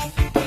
Bye.